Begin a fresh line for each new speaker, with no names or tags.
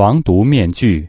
防毒面具。